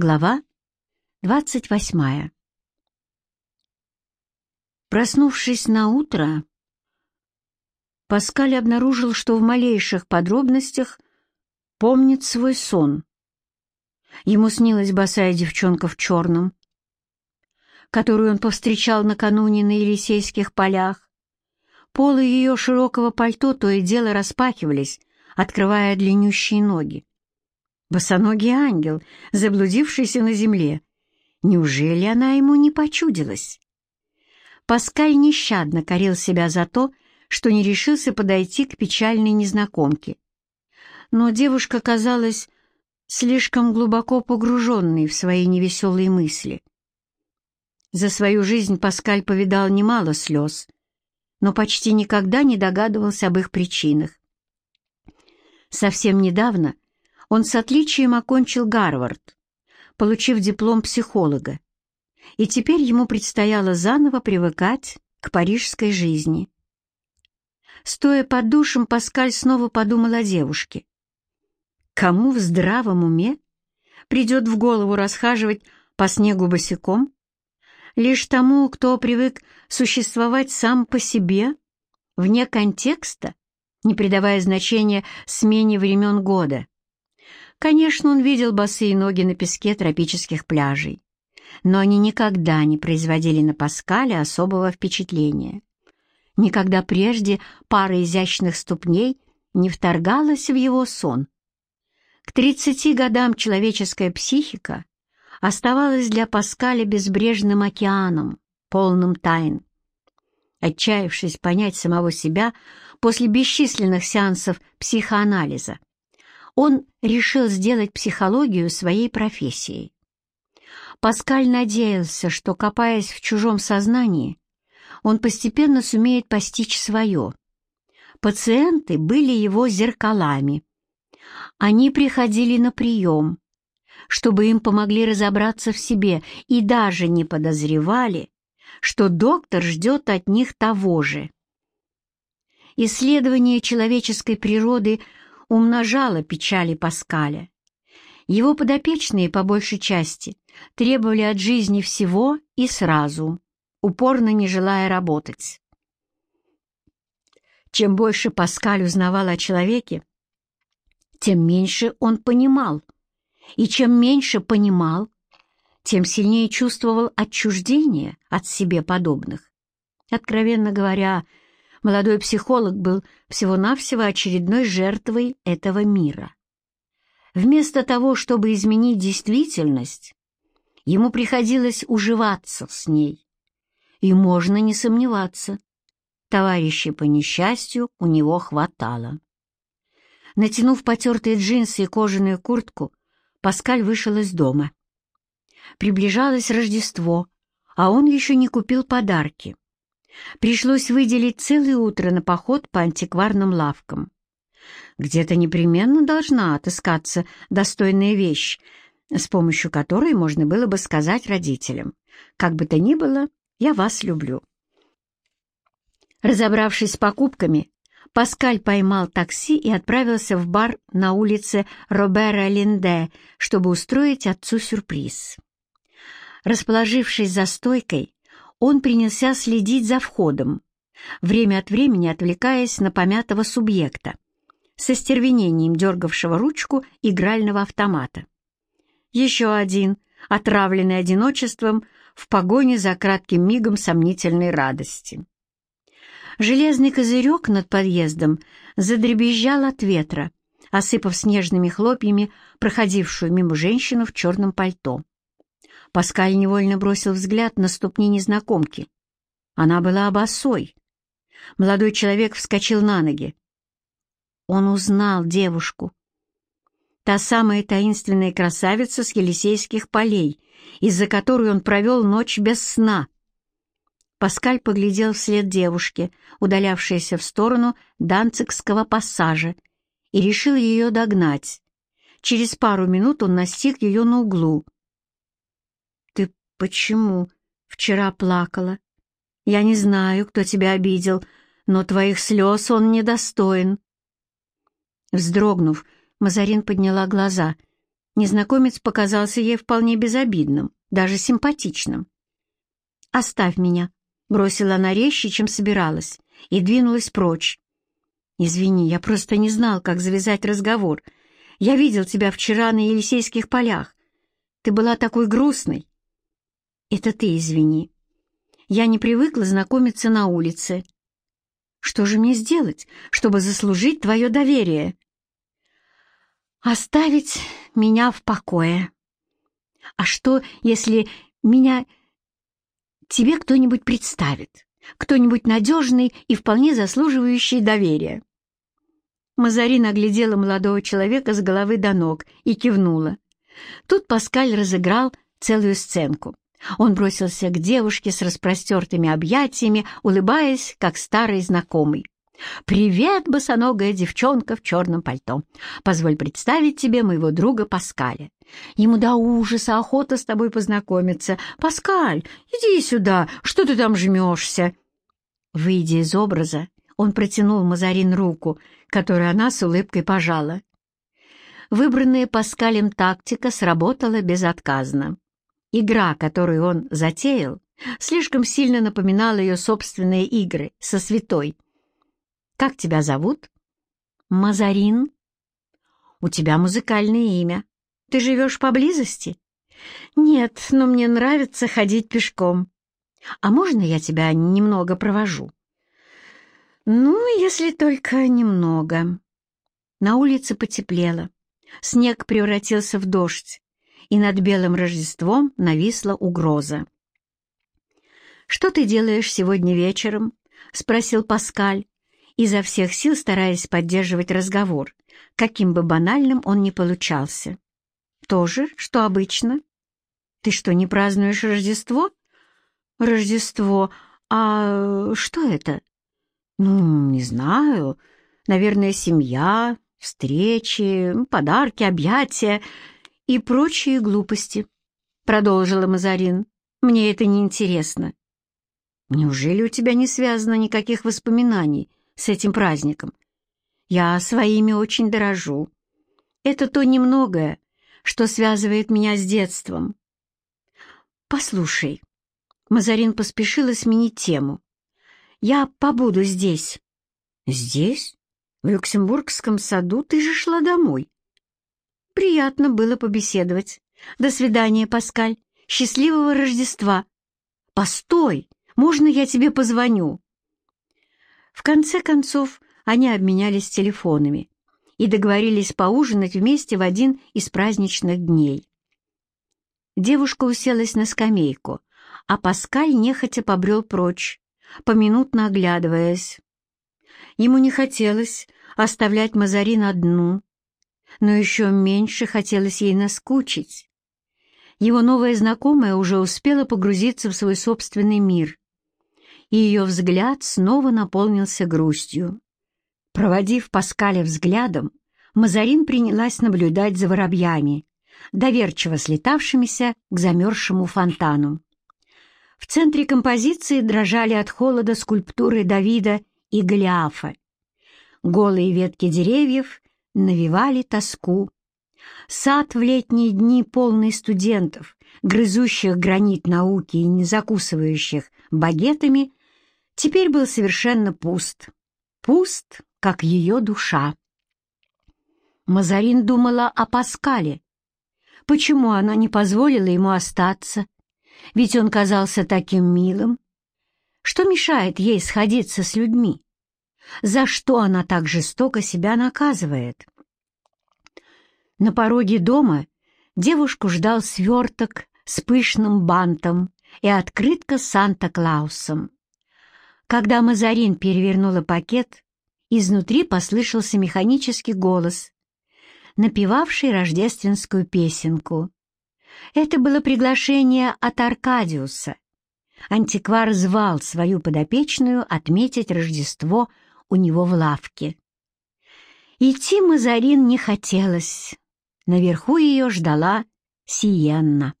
Глава двадцать восьмая Проснувшись на утро, Паскаль обнаружил, что в малейших подробностях помнит свой сон. Ему снилась босая девчонка в черном, которую он повстречал накануне на Елисейских полях. Полы ее широкого пальто то и дело распахивались, открывая длиннющие ноги. Босоногий ангел, заблудившийся на земле. Неужели она ему не почудилась? Паскаль нещадно корил себя за то, что не решился подойти к печальной незнакомке. Но девушка казалась слишком глубоко погруженной в свои невеселые мысли. За свою жизнь Паскаль повидал немало слез, но почти никогда не догадывался об их причинах. Совсем недавно он с отличием окончил Гарвард, получив диплом психолога, и теперь ему предстояло заново привыкать к парижской жизни. Стоя под душем, Паскаль снова подумал о девушке. Кому в здравом уме придет в голову расхаживать по снегу босиком? Лишь тому, кто привык существовать сам по себе, вне контекста, не придавая значения смене времен года. Конечно, он видел босые ноги на песке тропических пляжей, но они никогда не производили на Паскаля особого впечатления. Никогда прежде пара изящных ступней не вторгалась в его сон. К тридцати годам человеческая психика оставалась для Паскаля безбрежным океаном, полным тайн. Отчаявшись понять самого себя после бесчисленных сеансов психоанализа, он решил сделать психологию своей профессией. Паскаль надеялся, что, копаясь в чужом сознании, он постепенно сумеет постичь свое. Пациенты были его зеркалами. Они приходили на прием, чтобы им помогли разобраться в себе, и даже не подозревали, что доктор ждет от них того же. Исследование человеческой природы умножало печали Паскаля. Его подопечные, по большей части, требовали от жизни всего и сразу, упорно не желая работать. Чем больше Паскаль узнавал о человеке, тем меньше он понимал, и чем меньше понимал, тем сильнее чувствовал отчуждение от себе подобных. Откровенно говоря, молодой психолог был всего-навсего очередной жертвой этого мира. Вместо того, чтобы изменить действительность, ему приходилось уживаться с ней. И можно не сомневаться, товарищей по несчастью у него хватало. Натянув потертые джинсы и кожаную куртку, Паскаль вышел из дома. Приближалось Рождество, а он еще не купил подарки. Пришлось выделить целое утро на поход по антикварным лавкам. Где-то непременно должна отыскаться достойная вещь, с помощью которой можно было бы сказать родителям, как бы то ни было, я вас люблю. Разобравшись с покупками, Паскаль поймал такси и отправился в бар на улице Робера Линде, чтобы устроить отцу сюрприз. Расположившись за стойкой, он принялся следить за входом, время от времени отвлекаясь на помятого субъекта, со стервенением дергавшего ручку игрального автомата. Еще один, отравленный одиночеством, в погоне за кратким мигом сомнительной радости. Железный козырек над подъездом задребезжал от ветра, осыпав снежными хлопьями проходившую мимо женщину в черном пальто. Паскаль невольно бросил взгляд на ступни незнакомки. Она была босой. Молодой человек вскочил на ноги. Он узнал девушку. Та самая таинственная красавица с Елисейских полей, из-за которой он провел ночь без сна. Паскаль поглядел вслед девушке, удалявшейся в сторону Данцикского пассажа, и решил ее догнать. Через пару минут он настиг ее на углу. «Почему вчера плакала? Я не знаю, кто тебя обидел, но твоих слез он недостоин». Вздрогнув, Мазарин подняла глаза. Незнакомец показался ей вполне безобидным, даже симпатичным. «Оставь меня», — бросила она резче, чем собиралась, и двинулась прочь. «Извини, я просто не знал, как завязать разговор. Я видел тебя вчера на Елисейских полях. Ты была такой грустной». «Это ты извини. Я не привыкла знакомиться на улице. Что же мне сделать, чтобы заслужить твое доверие?» «Оставить меня в покое. А что, если меня тебе кто-нибудь представит? Кто-нибудь надежный и вполне заслуживающий доверия?» Мазарин оглядела молодого человека с головы до ног и кивнула. Тут Паскаль разыграл целую сценку. Он бросился к девушке с распростертыми объятиями, улыбаясь, как старый знакомый. «Привет, босоногая девчонка в черном пальто. Позволь представить тебе моего друга Паскаля. Ему до ужаса охота с тобой познакомиться. Паскаль, иди сюда, что ты там жмешься?» Выйдя из образа, он протянул Мазарин руку, которую она с улыбкой пожала. Выбранная Паскалем тактика сработала безотказно. Игра, которую он затеял, слишком сильно напоминала ее собственные игры со святой. «Как тебя зовут?» «Мазарин». «У тебя музыкальное имя. Ты живешь поблизости?» «Нет, но мне нравится ходить пешком. А можно я тебя немного провожу?» «Ну, если только немного». На улице потеплело. Снег превратился в дождь, и над Белым Рождеством нависла угроза. «Что ты делаешь сегодня вечером?» — спросил Паскаль, изо всех сил стараясь поддерживать разговор, каким бы банальным он ни получался. «То же, что обычно. Ты что, не празднуешь Рождество?» «Рождество? А что это?» «Ну, не знаю. Наверное, семья, встречи, подарки, объятия и прочие глупости», — продолжила Мазарин. «Мне это не интересно. Неужели у тебя не связано никаких воспоминаний с этим праздником? Я своими очень дорожу. Это то немногое, что связывает меня с детством». «Послушай», — Мазарин поспешила сменить тему. Я побуду здесь». «Здесь? В Люксембургском саду? Ты же шла домой». «Приятно было побеседовать. До свидания, Паскаль. Счастливого Рождества!» «Постой! Можно я тебе позвоню?» В конце концов, они обменялись телефонами и договорились поужинать вместе в один из праздничных дней. Девушка уселась на скамейку, а Паскаль нехотя побрел прочь, поминутно оглядываясь. Ему не хотелось оставлять Мазарин одну, но еще меньше хотелось ей наскучить. Его новая знакомая уже успела погрузиться в свой собственный мир, и ее взгляд снова наполнился грустью. Проводив Паскаля взглядом, Мазарин принялась наблюдать за воробьями, доверчиво слетавшимися к замерзшему фонтану. В центре композиции дрожали от холода скульптуры Давида и Голиафа. Голые ветки деревьев навевали тоску. Сад в летние дни полный студентов, грызущих гранит науки и не закусывающих багетами, теперь был совершенно пуст. Пуст, как ее душа. Мазарин думала о Паскале. Почему она не позволила ему остаться? ведь он казался таким милым. Что мешает ей сходиться с людьми? За что она так жестоко себя наказывает? На пороге дома девушку ждал сверток с пышным бантом и открытка с Санта-Клаусом. Когда Мазарин перевернула пакет, изнутри послышался механический голос, напевавший рождественскую песенку. Это было приглашение от Аркадиуса. Антиквар звал свою подопечную отметить Рождество у него в лавке. Идти Мазарин не хотелось. Наверху ее ждала Сиенна.